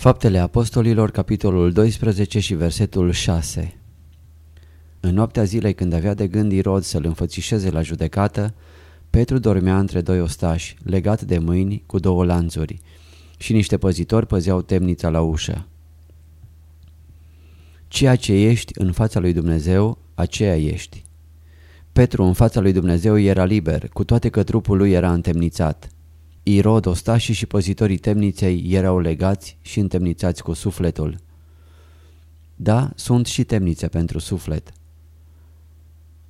Faptele Apostolilor, capitolul 12 și versetul 6 În noaptea zilei când avea de gând Irod să-l înfățișeze la judecată, Petru dormea între doi ostași, legat de mâini cu două lanțuri, și niște păzitori păzeau temnița la ușă. Ceea ce ești în fața lui Dumnezeu, aceea ești. Petru în fața lui Dumnezeu era liber, cu toate că trupul lui era întemnițat. Irod, ostașii și păzitorii temniței erau legați și întemnițați cu sufletul. Da, sunt și temnițe pentru suflet.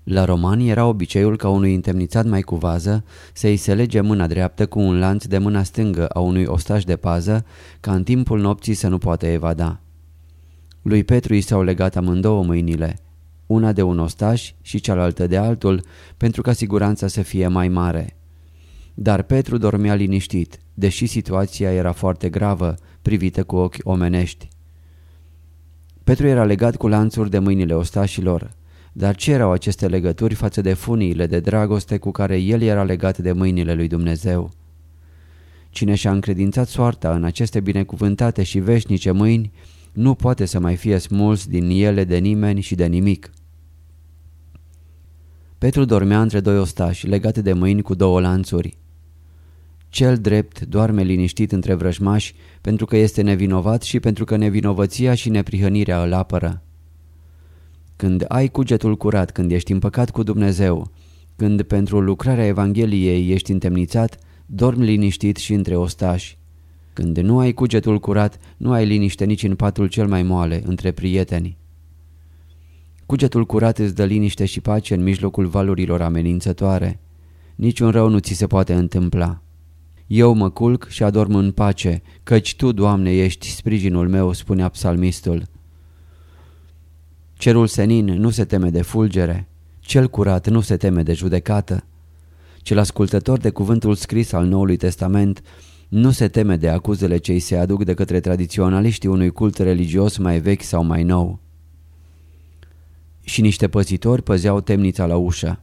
La romani era obiceiul ca unui întemnițat mai cu vază să-i se lege mâna dreaptă cu un lanț de mâna stângă a unui ostaș de pază ca în timpul nopții să nu poată evada. Lui Petru i s-au legat amândouă mâinile, una de un ostaș și cealaltă de altul, pentru ca siguranța să fie mai mare. Dar Petru dormea liniștit, deși situația era foarte gravă, privită cu ochi omenești. Petru era legat cu lanțuri de mâinile ostașilor, dar ce erau aceste legături față de funiile de dragoste cu care el era legat de mâinile lui Dumnezeu? Cine și-a încredințat soarta în aceste binecuvântate și veșnice mâini, nu poate să mai fie smuls din ele de nimeni și de nimic. Petru dormea între doi ostași, legate de mâini cu două lanțuri. Cel drept doarme liniștit între vrăjmași pentru că este nevinovat și pentru că nevinovăția și neprihănirea îl apără. Când ai cugetul curat, când ești împăcat cu Dumnezeu, când pentru lucrarea Evangheliei ești întemnițat, dormi liniștit și între ostași. Când nu ai cugetul curat, nu ai liniște nici în patul cel mai moale, între prieteni. Cugetul curat îți dă liniște și pace în mijlocul valurilor amenințătoare. Niciun rău nu ți se poate întâmpla. Eu mă culc și adorm în pace, căci Tu, Doamne, ești sprijinul meu, spunea psalmistul. Cerul senin nu se teme de fulgere, cel curat nu se teme de judecată. Cel ascultător de cuvântul scris al Noului Testament nu se teme de acuzele ce îi se aduc de către tradiționaliștii unui cult religios mai vechi sau mai nou. Și niște păzitori păzeau temnița la ușă.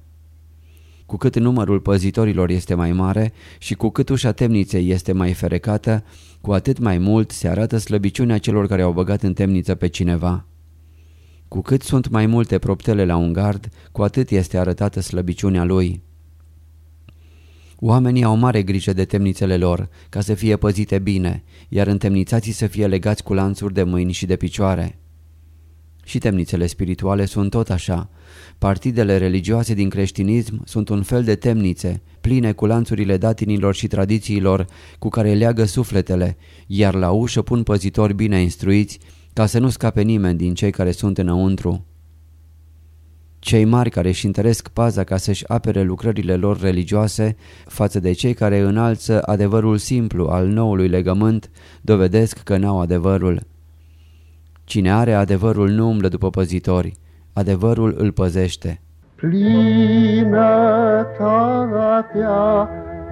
Cu cât numărul păzitorilor este mai mare și cu cât ușa temniței este mai ferecată, cu atât mai mult se arată slăbiciunea celor care au băgat în temniță pe cineva. Cu cât sunt mai multe proptele la un gard, cu atât este arătată slăbiciunea lui. Oamenii au mare grijă de temnițele lor, ca să fie păzite bine, iar întemnițații să fie legați cu lanțuri de mâini și de picioare. Și temnițele spirituale sunt tot așa. Partidele religioase din creștinism sunt un fel de temnițe, pline cu lanțurile datinilor și tradițiilor cu care leagă sufletele, iar la ușă pun păzitori bine instruiți ca să nu scape nimeni din cei care sunt înăuntru. Cei mari care își întăresc paza ca să-și apere lucrările lor religioase față de cei care înalță adevărul simplu al noului legământ dovedesc că n-au adevărul. Cine are adevărul nu umblă după păzitori, adevărul îl păzește. Plinătatea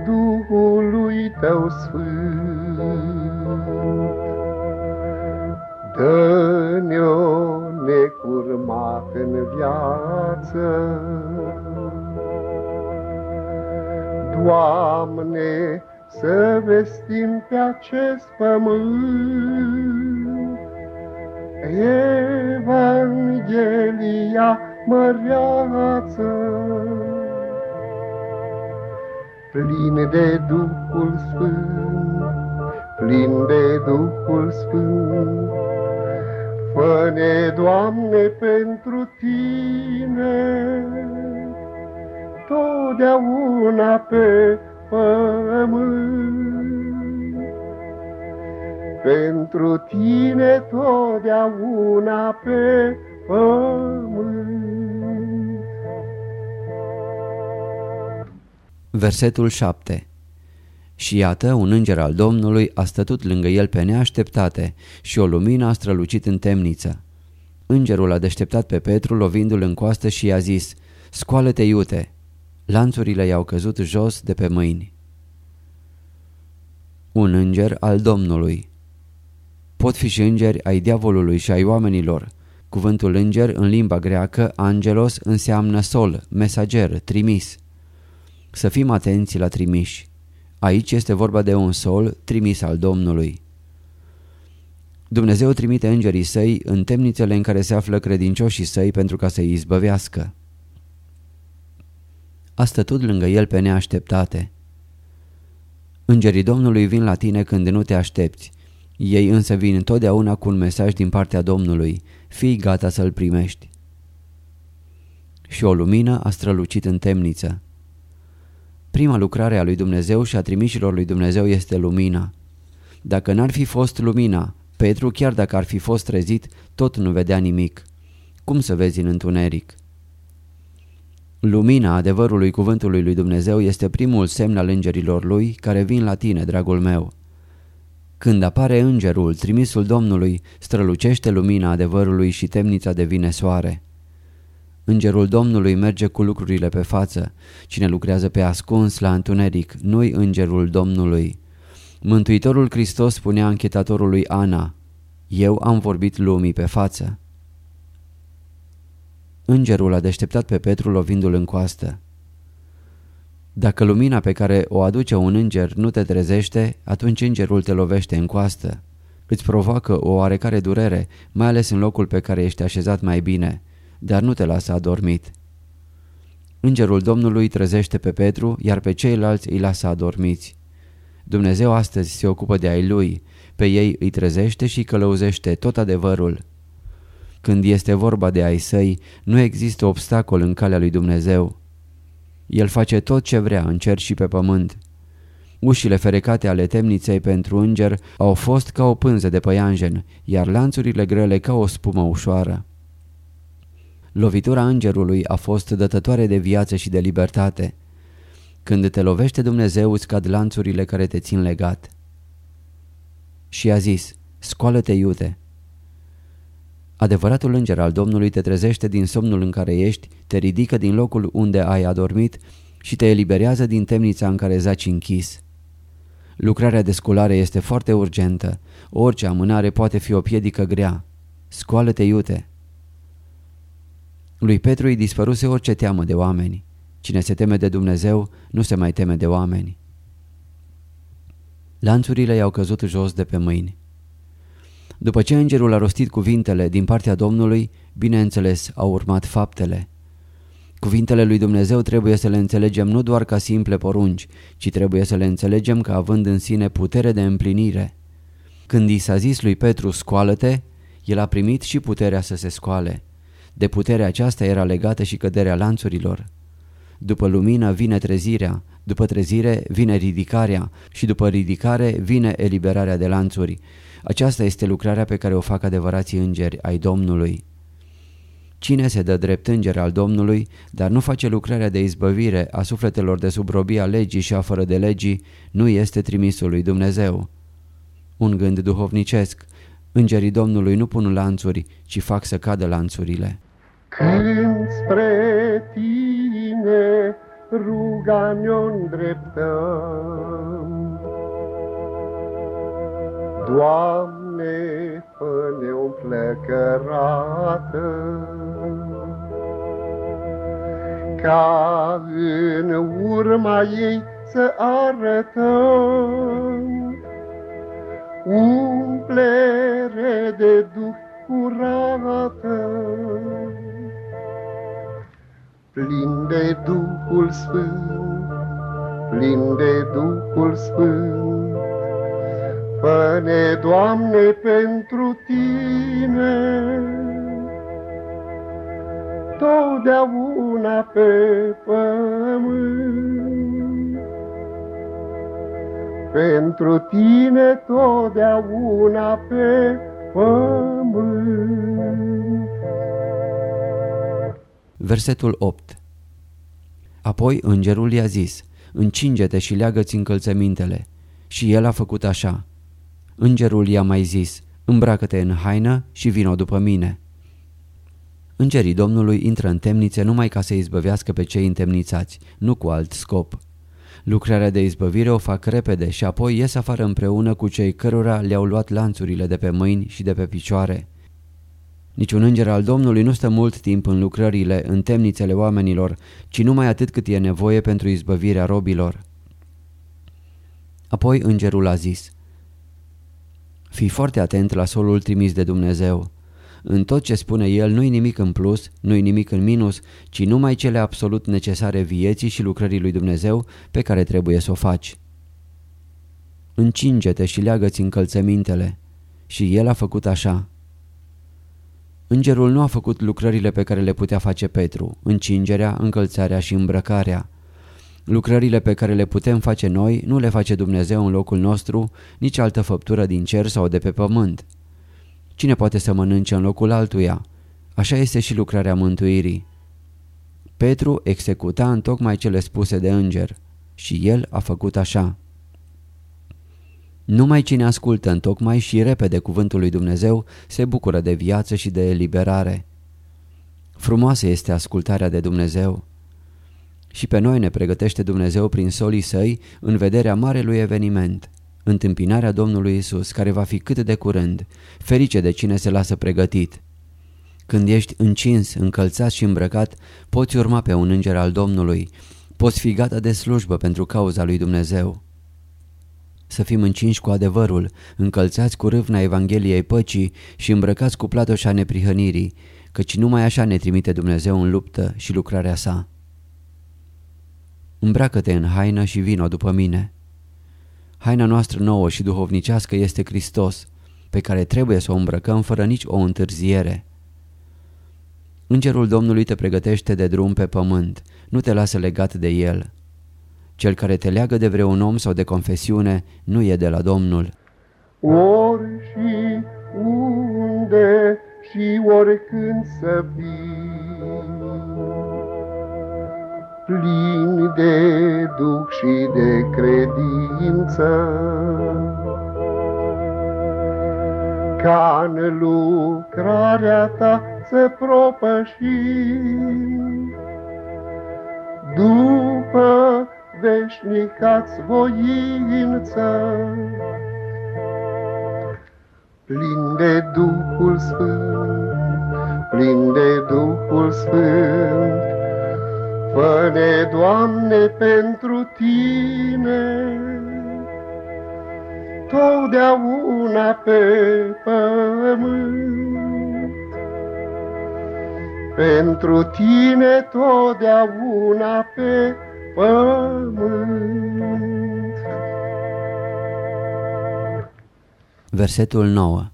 Duhului Tău Sfânt Dă-ne-o necurmat în viață. Doamne, să vestim pe acest pământ Evanghelia măreață. Plin de Duhul Sfânt, plin de Duhul Sfânt, Fă-ne, Doamne, pentru Tine, totdeauna pe pământ. Pentru Tine totdeauna pe pământ. Versetul 7 și iată, un înger al Domnului a stătut lângă el pe neașteptate și o lumină a strălucit în temniță. Îngerul a deșteptat pe Petru lovindu-l în coastă și i-a zis, Scoală-te iute! Lanțurile i-au căzut jos de pe mâini. Un înger al Domnului Pot fi și îngeri ai diavolului și ai oamenilor. Cuvântul înger în limba greacă, angelos, înseamnă sol, mesager, trimis. Să fim atenți la trimiși. Aici este vorba de un sol trimis al Domnului. Dumnezeu trimite îngerii săi în temnițele în care se află credincioșii săi pentru ca să-i izbăvească. A stătut lângă el pe neașteptate. Îngerii Domnului vin la tine când nu te aștepți. Ei însă vin întotdeauna cu un mesaj din partea Domnului. Fii gata să-l primești. Și o lumină a strălucit în temniță. Prima lucrare a lui Dumnezeu și a trimișilor lui Dumnezeu este lumina. Dacă n-ar fi fost lumina, Petru, chiar dacă ar fi fost trezit, tot nu vedea nimic. Cum să vezi în întuneric? Lumina adevărului cuvântului lui Dumnezeu este primul semn al îngerilor lui care vin la tine, dragul meu. Când apare îngerul, trimisul Domnului, strălucește lumina adevărului și temnița devine soare. Îngerul Domnului merge cu lucrurile pe față. Cine lucrează pe ascuns la întuneric, nu-i îngerul Domnului. Mântuitorul Hristos spunea închetatorului Ana, Eu am vorbit lumii pe față. Îngerul a deșteptat pe Petru lovindu-l în coastă. Dacă lumina pe care o aduce un înger nu te trezește, atunci îngerul te lovește în coastă. Îți provoacă o oarecare durere, mai ales în locul pe care ești așezat mai bine – dar nu te lasă adormit. Îngerul Domnului trezește pe Petru, iar pe ceilalți îi lasă adormiți. Dumnezeu astăzi se ocupă de ai lui, pe ei îi trezește și călăuzește tot adevărul. Când este vorba de ai săi, nu există obstacol în calea lui Dumnezeu. El face tot ce vrea în cer și pe pământ. Ușile ferecate ale temniței pentru înger au fost ca o pânză de păianjen, iar lanțurile grele ca o spumă ușoară. Lovitura îngerului a fost dătătoare de viață și de libertate. Când te lovește Dumnezeu îți cad lanțurile care te țin legat. Și a zis, scoală-te iute. Adevăratul înger al Domnului te trezește din somnul în care ești, te ridică din locul unde ai adormit și te eliberează din temnița în care zaci închis. Lucrarea de sculare este foarte urgentă. Orice amânare poate fi o piedică grea. Scoală-te iute! Lui Petru îi dispăruse orice teamă de oameni. Cine se teme de Dumnezeu nu se mai teme de oameni. Lanțurile i-au căzut jos de pe mâini. După ce îngerul a rostit cuvintele din partea Domnului, bineînțeles au urmat faptele. Cuvintele lui Dumnezeu trebuie să le înțelegem nu doar ca simple porunci, ci trebuie să le înțelegem ca având în sine putere de împlinire. Când i s-a zis lui Petru, scoală-te, el a primit și puterea să se scoale. De puterea aceasta era legată și căderea lanțurilor. După lumină vine trezirea, după trezire vine ridicarea și după ridicare vine eliberarea de lanțuri. Aceasta este lucrarea pe care o fac adevărații îngeri ai Domnului. Cine se dă drept înger al Domnului, dar nu face lucrarea de izbăvire a sufletelor de sub robia legii și a fără de legii, nu este trimisul lui Dumnezeu. Un gând duhovnicesc. Îngerii Domnului nu pun lanțuri, ci fac să cadă lanțurile. Când spre tine ruga ne-o îndreptăm, Doamne, fă-ne o plăcărată, ca în urma ei să arătăm. Umplere de Duh curată plin de Duhul Sfânt, plin de Duhul Sfânt. Fă-ne, Doamne, pentru Tine, totdeauna pe pământ. Pentru Tine totdeauna pe pământ. Versetul 8 Apoi îngerul i-a zis, încinge-te și leagă-ți încălțămintele. Și el a făcut așa. Îngerul i-a mai zis, îmbracă-te în haină și vino după mine. Îngerii Domnului intră în temnițe numai ca să izbăvească pe cei întemnițați, nu cu alt scop. Lucrarea de izbăvire o fac repede și apoi ies afară împreună cu cei cărora le-au luat lanțurile de pe mâini și de pe picioare. Niciun înger al Domnului nu stă mult timp în lucrările, în temnițele oamenilor, ci numai atât cât e nevoie pentru izbăvirea robilor. Apoi îngerul a zis, Fii foarte atent la solul trimis de Dumnezeu. În tot ce spune el nu-i nimic în plus, nu-i nimic în minus, ci numai cele absolut necesare vieții și lucrării lui Dumnezeu pe care trebuie să o faci. Încinge-te și leagă-ți încălțămintele. Și el a făcut așa. Îngerul nu a făcut lucrările pe care le putea face Petru, încingerea, încălțarea și îmbrăcarea. Lucrările pe care le putem face noi nu le face Dumnezeu în locul nostru, nici altă făptură din cer sau de pe pământ. Cine poate să mănânce în locul altuia? Așa este și lucrarea mântuirii. Petru executa în tocmai cele spuse de înger și el a făcut așa. Numai cine ascultă în tocmai și repede cuvântul lui Dumnezeu se bucură de viață și de eliberare. Frumoasă este ascultarea de Dumnezeu. Și pe noi ne pregătește Dumnezeu prin solii săi în vederea marelui eveniment, întâmpinarea Domnului Isus, care va fi cât de curând, ferice de cine se lasă pregătit. Când ești încins, încălțat și îmbrăcat, poți urma pe un înger al Domnului, poți fi gata de slujbă pentru cauza lui Dumnezeu. Să fim încinși cu adevărul, încălțați cu râvna Evangheliei păcii și îmbrăcați cu platoșa neprihănirii, căci numai așa ne trimite Dumnezeu în luptă și lucrarea sa. Îmbracă-te în haină și vino după mine. Haina noastră nouă și duhovnicească este Hristos, pe care trebuie să o îmbrăcăm fără nici o întârziere. Îngerul Domnului te pregătește de drum pe pământ, nu te lasă legat de el. Cel care te leagă de vreun om sau de confesiune nu e de la Domnul. Ori și unde și oricând să fii, plin de duh și de credință, ca în lucrarea ta să propășim. După veșnicați voință, plin de Duhul Sfânt, plin de Duhul Sfânt. Fă-ne, Doamne, pentru Tine, totdeauna pe pământ. Pentru Tine totdeauna pe pământ. Versetul 9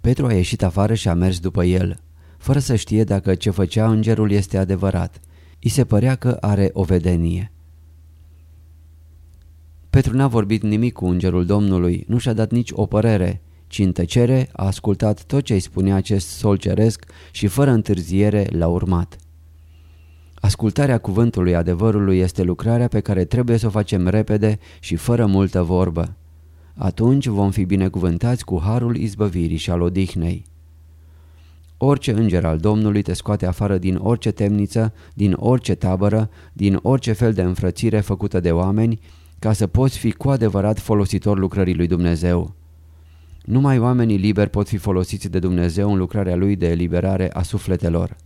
Petru a ieșit afară și a mers după el, fără să știe dacă ce făcea îngerul este adevărat. I se părea că are o vedenie. Petru n-a vorbit nimic cu îngerul Domnului, nu și-a dat nici o părere, ci în tăcere a ascultat tot ce îi spunea acest sol ceresc și fără întârziere l-a urmat. Ascultarea cuvântului adevărului este lucrarea pe care trebuie să o facem repede și fără multă vorbă. Atunci vom fi binecuvântați cu harul izbăvirii și al odihnei. Orice înger al Domnului te scoate afară din orice temniță, din orice tabără, din orice fel de înfrățire făcută de oameni, ca să poți fi cu adevărat folositor lucrării lui Dumnezeu. Numai oamenii liberi pot fi folosiți de Dumnezeu în lucrarea lui de eliberare a sufletelor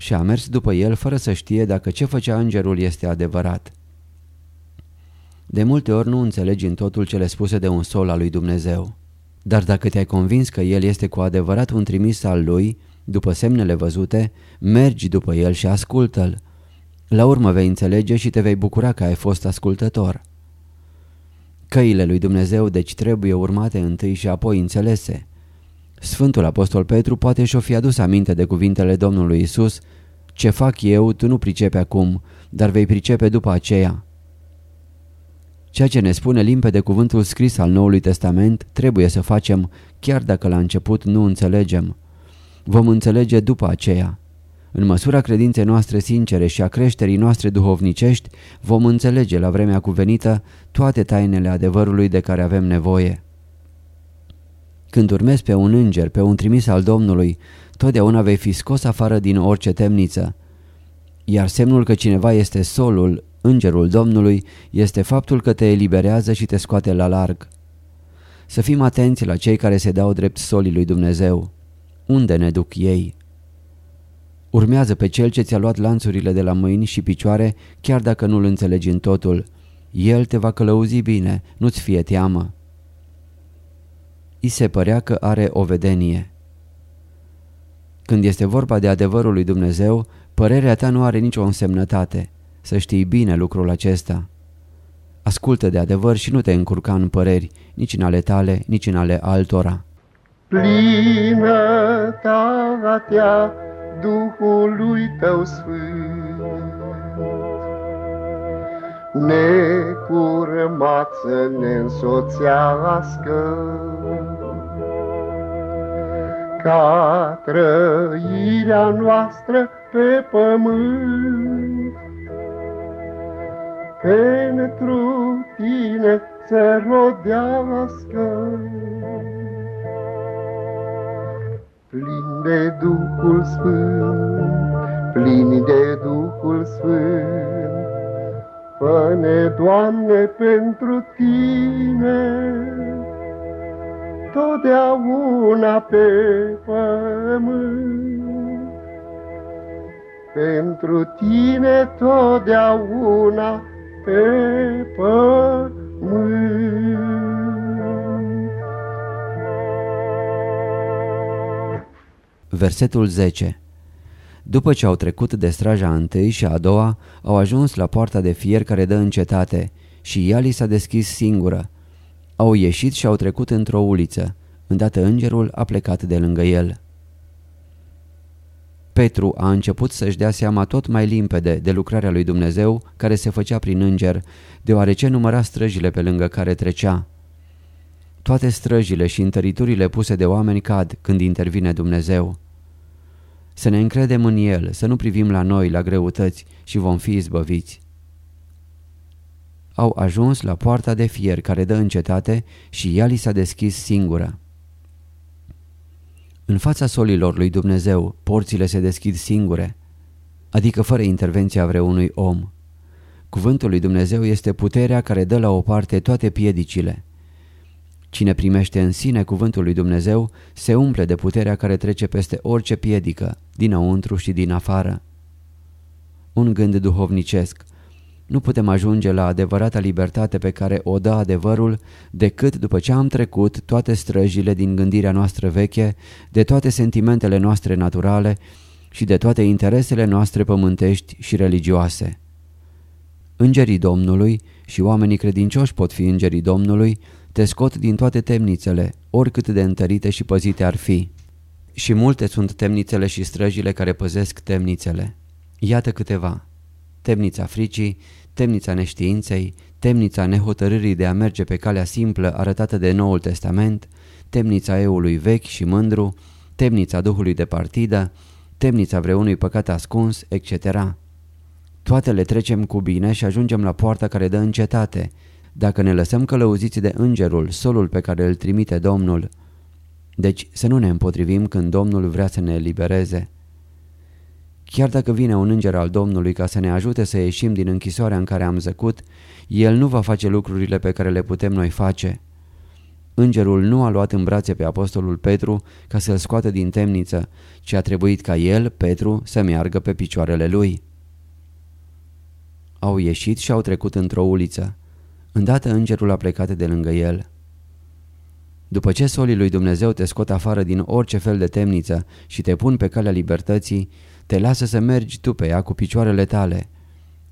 și a mers după el fără să știe dacă ce făcea îngerul este adevărat. De multe ori nu înțelegi în totul cele spuse de un sol al lui Dumnezeu. Dar dacă te-ai convins că el este cu adevărat un trimis al lui, după semnele văzute, mergi după el și ascultă-l. La urmă vei înțelege și te vei bucura că ai fost ascultător. Căile lui Dumnezeu deci trebuie urmate întâi și apoi înțelese. Sfântul Apostol Petru poate și-o fi adus aminte de cuvintele Domnului Isus, Ce fac eu, tu nu pricepe acum, dar vei pricepe după aceea. Ceea ce ne spune limpede cuvântul scris al Noului Testament trebuie să facem, chiar dacă la început nu înțelegem. Vom înțelege după aceea. În măsura credinței noastre sincere și a creșterii noastre duhovnicești, vom înțelege la vremea cuvenită toate tainele adevărului de care avem nevoie. Când urmezi pe un înger, pe un trimis al Domnului, totdeauna vei fi scos afară din orice temniță. Iar semnul că cineva este solul, îngerul Domnului, este faptul că te eliberează și te scoate la larg. Să fim atenți la cei care se dau drept solii lui Dumnezeu. Unde ne duc ei? Urmează pe cel ce ți-a luat lanțurile de la mâini și picioare, chiar dacă nu-l înțelegi în totul. El te va călăuzi bine, nu-ți fie teamă. I se părea că are o vedenie. Când este vorba de adevărul lui Dumnezeu, părerea ta nu are nicio însemnătate. Să știi bine lucrul acesta. Ascultă de adevăr și nu te încurca în păreri, nici în ale tale, nici în ale altora. Plinătatea Duhului Tău Sfânt, necurmat să ne însoțească, ca trăirea noastră pe pământ. Pentru tine să rodească, plin de Duhul Sfânt, plin de Duhul Sfânt. Fă-ne, Doamne, pentru Tine, totdeauna pe pământ. Pentru Tine totdeauna pe pământ. Versetul 10 După ce au trecut de straja întâi și a doua, au ajuns la poarta de fier care dă în cetate și ea li s-a deschis singură. Au ieșit și au trecut într-o uliță. Îndată îngerul a plecat de lângă el. Petru a început să-și dea seama tot mai limpede de lucrarea lui Dumnezeu care se făcea prin înger, deoarece număra străjile pe lângă care trecea. Toate străjile și întăriturile puse de oameni cad când intervine Dumnezeu. Să ne încredem în El, să nu privim la noi, la greutăți și vom fi izbăviți. Au ajuns la poarta de fier care dă în cetate și ea li s-a deschis singură. În fața solilor lui Dumnezeu, porțile se deschid singure, adică fără intervenția vreunui om. Cuvântul lui Dumnezeu este puterea care dă la o parte toate piedicile. Cine primește în sine cuvântul lui Dumnezeu se umple de puterea care trece peste orice piedică, dinăuntru și din afară. Un gând duhovnicesc. Nu putem ajunge la adevărata libertate pe care o dă adevărul decât după ce am trecut toate străjile din gândirea noastră veche, de toate sentimentele noastre naturale și de toate interesele noastre pământești și religioase. Îngerii Domnului și oamenii credincioși pot fi îngerii Domnului, te scot din toate temnițele, oricât de întărite și păzite ar fi. Și multe sunt temnițele și străjile care păzesc temnițele. Iată câteva. Temnița fricii, temnița neștiinței, temnița nehotărârii de a merge pe calea simplă arătată de Noul Testament, temnița eului vechi și mândru, temnița duhului de partidă, temnița vreunui păcat ascuns, etc. Toate le trecem cu bine și ajungem la poarta care dă în cetate, dacă ne lăsăm călăuziți de îngerul, solul pe care îl trimite Domnul. Deci să nu ne împotrivim când Domnul vrea să ne elibereze. Chiar dacă vine un înger al Domnului ca să ne ajute să ieșim din închisoarea în care am zăcut, el nu va face lucrurile pe care le putem noi face. Îngerul nu a luat în brațe pe apostolul Petru ca să-l scoată din temniță, ci a trebuit ca el, Petru, să meargă pe picioarele lui. Au ieșit și au trecut într-o uliță. Îndată îngerul a plecat de lângă el. După ce solii lui Dumnezeu te scot afară din orice fel de temniță și te pun pe calea libertății, te lasă să mergi tu pe ea cu picioarele tale.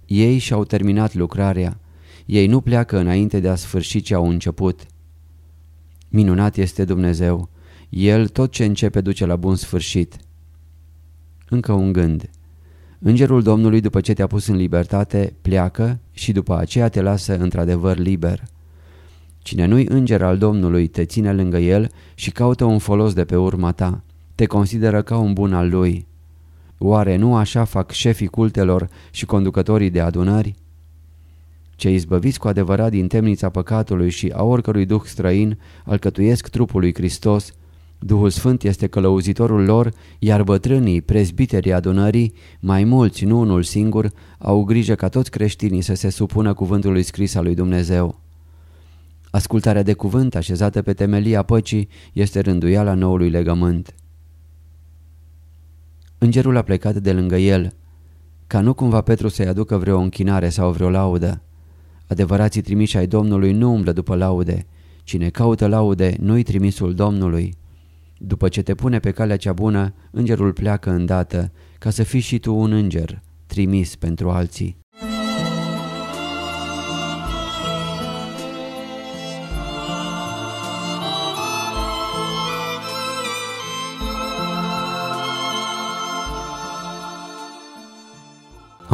Ei și-au terminat lucrarea. Ei nu pleacă înainte de a sfârși ce au început. Minunat este Dumnezeu. El tot ce începe duce la bun sfârșit. Încă un gând. Îngerul Domnului după ce te-a pus în libertate pleacă și după aceea te lasă într-adevăr liber. Cine nu-i înger al Domnului te ține lângă el și caută un folos de pe urma ta. Te consideră ca un bun al lui. Oare nu așa fac șefii cultelor și conducătorii de adunări? Cei izbăviți cu adevărat din temnița păcatului și a oricărui duh străin alcătuiesc trupul lui Hristos, Duhul Sfânt este călăuzitorul lor, iar bătrânii, prezbiterii adunării, mai mulți, nu unul singur, au grijă ca toți creștinii să se supună cuvântului scris al lui Dumnezeu. Ascultarea de cuvânt așezată pe temelia păcii este rânduiala noului legământ. Îngerul a plecat de lângă el, ca nu cumva Petru să-i aducă vreo închinare sau vreo laudă. Adevărații trimiși ai Domnului nu umblă după laude. Cine caută laude, nu-i trimisul Domnului. După ce te pune pe calea cea bună, îngerul pleacă îndată, ca să fii și tu un înger, trimis pentru alții.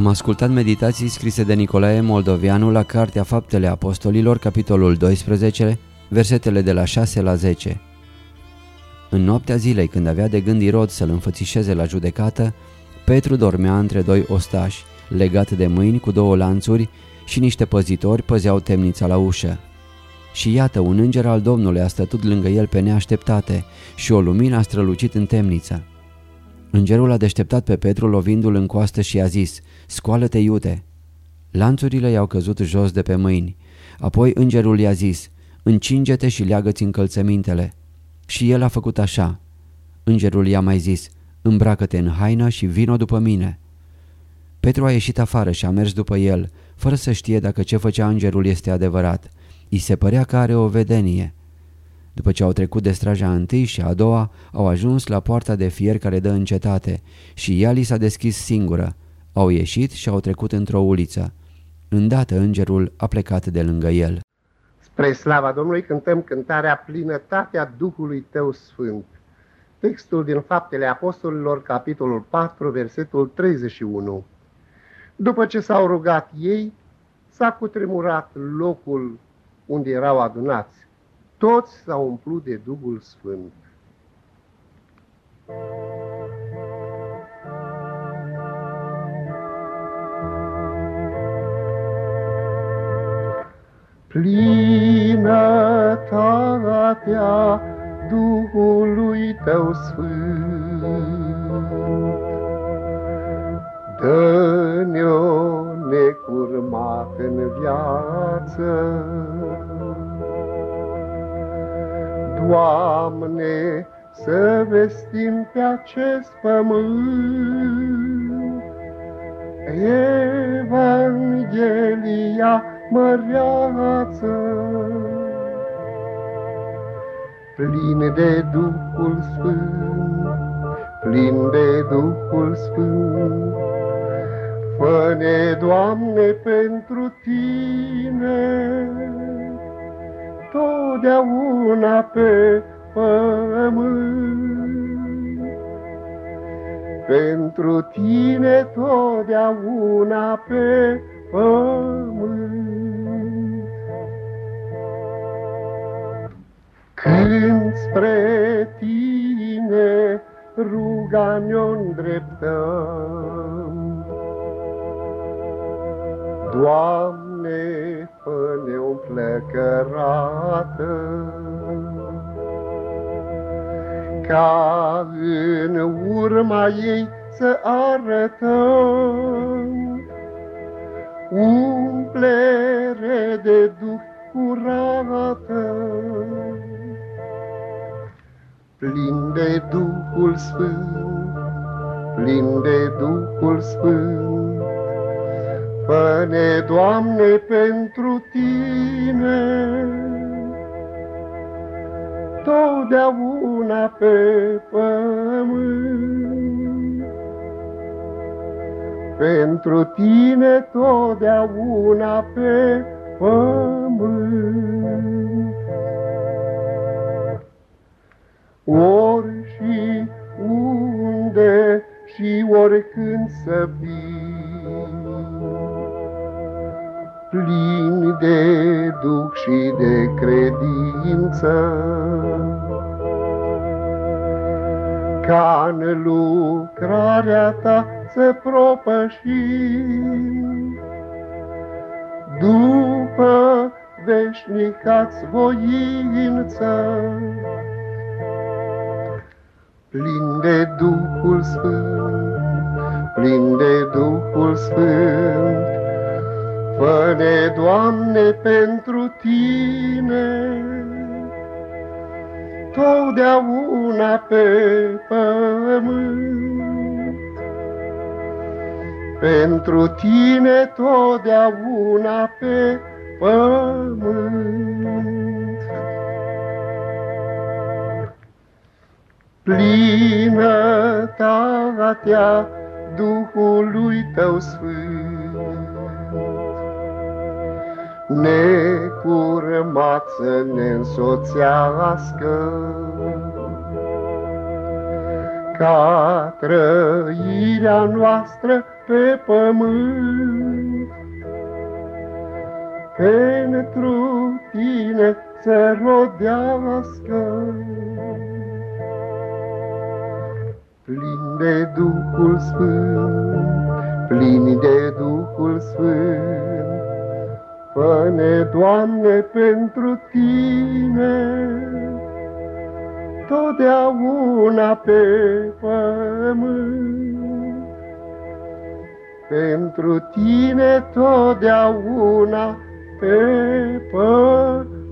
Am ascultat meditații scrise de Nicolae Moldovianu la Cartea Faptele Apostolilor, capitolul 12, versetele de la 6 la 10. În noaptea zilei, când avea de gând Irod să-l înfățișeze la judecată, Petru dormea între doi ostași, legat de mâini cu două lanțuri și niște păzitori păzeau temnița la ușă. Și iată, un înger al Domnului a stătut lângă el pe neașteptate și o lumină a strălucit în temniță. Îngerul a deșteptat pe Petru lovindu-l în coastă și a zis, Scoală-te, iute! Lanțurile i-au căzut jos de pe mâini. Apoi îngerul i-a zis, Încinge-te și leagă-ți încălțămintele. Și el a făcut așa. Îngerul i-a mai zis, Îmbracă-te în haină și vino după mine. Petru a ieșit afară și a mers după el, fără să știe dacă ce făcea îngerul este adevărat. I se părea că are o vedenie. După ce au trecut de straja întâi și a doua, au ajuns la poarta de fier care dă în cetate și ea li s-a deschis singură. Au ieșit și au trecut într-o uliță. Îndată îngerul a plecat de lângă el. Spre slava Domnului cântăm cântarea Plinătatea Duhului Tău Sfânt. Textul din Faptele Apostolilor, capitolul 4, versetul 31. După ce s-au rugat ei, s-a cutremurat locul unde erau adunați toți s-au umplut de Duhul Sfânt. Plinătatea Duhului Tău Sfânt, Dă-ne-o necurmat în viață, Doamne, să vestim pe acest pământ Evanghelia măreață. Plin de Duhul Sfânt, plin de Duhul Sfânt, Fă-ne, Doamne, pentru Tine, totdeauna pe pământ. Pentru tine totdeauna pe pământ. Când spre tine ruga ne-o îndreptăm, Doamne, fă-ne o plecărată, ca în urma ei să arătăm umplere de duh curată. Plin de Duhul Sfânt, plin de Duhul Sfânt, Fă-ne, Doamne, pentru Tine, totdeauna pe pământ. Pentru Tine totdeauna pe pământ. Ori și unde și oricând să fii, plin de duc și de credință, ca în lucrarea ta să propășim. După veșnicați voință, plin de Duhul Sfânt, plin de Duhul Sfânt, Fă-ne, Doamne, pentru Tine, totdeauna pe pământ. Pentru tine totdeauna pe pământ. Plinătatea Duhului Tău Sfânt, necurmat să ne însoțească. Ca trăirea noastră pe pământ, pentru tine să rodească. Plin de Duhul Sfânt, plin de Duhul Sfânt, Fă-ne, Doamne, pentru Tine, totdeauna pe pământ. Pentru Tine totdeauna pe pământ.